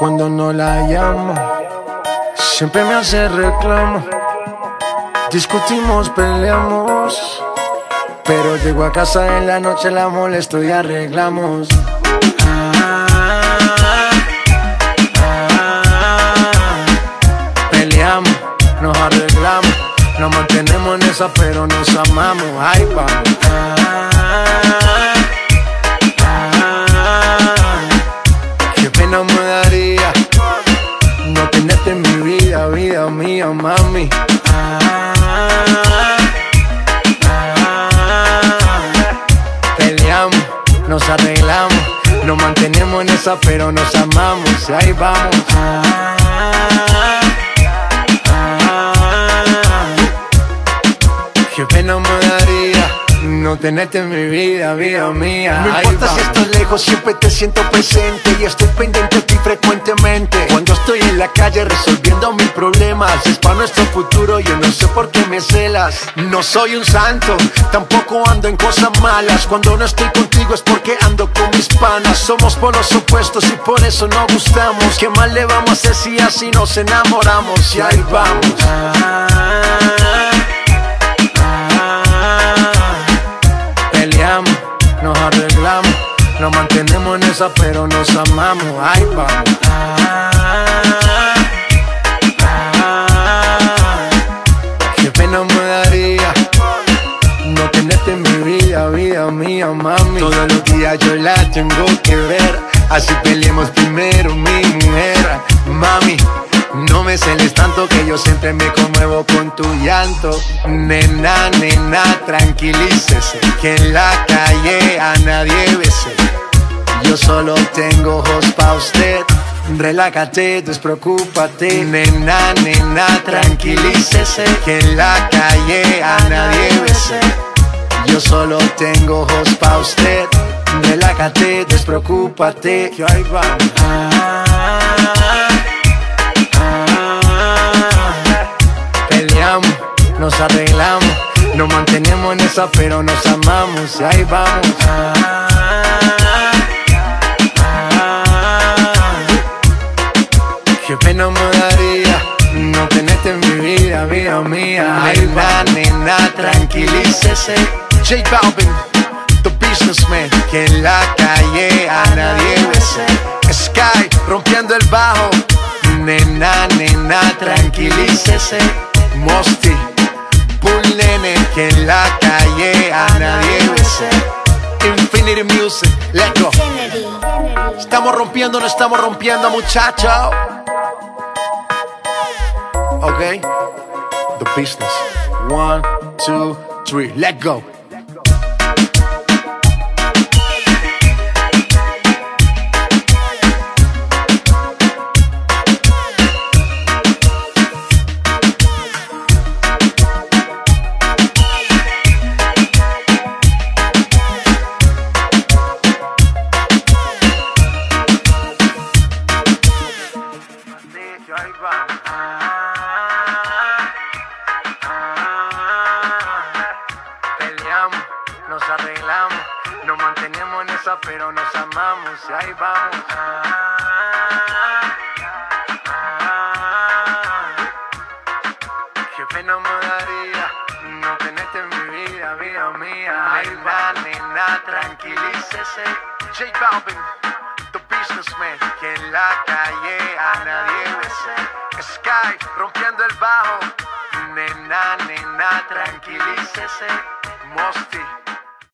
cuando no la llamo. Siempre me hace reclamo. Discutimos, peleamos. Pero llego a casa en la noche, la molesto y arreglamos. Peleamos, nos arreglamos. Nos mantenemos en esa, pero nos amamos. Ay, vamos. En mi vida, vida mía, mami. Peleamos, nos arreglamos, nos mantenemos en esa, pero nos amamos. Ahí vamos. Qué pena me daría no tenerte en mi vida, vida mía. No importa si estás lejos, siempre te siento presente y estoy pendiente de ti frecuentemente. La calle resolviendo mis problemas, es para nuestro futuro, yo no sé por qué me celas. No soy un santo, tampoco ando en cosas malas. Cuando no estoy contigo es porque ando con mis panas. Somos polos opuestos y por eso no gustamos. ¿Qué mal le vamos a hacer si así nos enamoramos? Y ahí vamos. Peleamos, nos arreglamos, nos mantenemos en esa, pero nos amamos. Ahí vamos. Vida, mía, mami. Todos los días yo la tengo que ver. Así peleemos primero, mi mujer. Mami, no me celes tanto que yo siempre me conmuevo con tu llanto. Nena, nena, tranquilícese. Que en la calle a nadie bese. Yo solo tengo ojos pa' usted. Relájate, despreocúpate. Nena, nena, tranquilícese. Que en la calle a nadie bese. Yo solo tengo ojos pa' usted. Relájate, despreocúpate. Que ahí vamos. Peleamos, nos arreglamos, nos mantenemos en esa, pero nos amamos. Ahí vamos. Tranquilícese. J Balvin, the businessman. Que en la calle a nadie bese. Sky, rompiendo el bajo. Nena, nena, tranquilícese. Mosty, Bull Nene. Que en la calle a nadie bese. Infinity Music, let's go. Estamos rompiendo, no estamos rompiendo, muchacho. Okay, the business. One, two, three, let go. Pero nos amamos. Y ahí vamos. Qué pena me daría no tenerte en mi vida, vida mía. Ahí va, nena, tranquilícese. J Balvin, the businessman. Que en la calle a nadie bese. Sky, rompiendo el bajo. Nena, nena, tranquilícese. Mosty,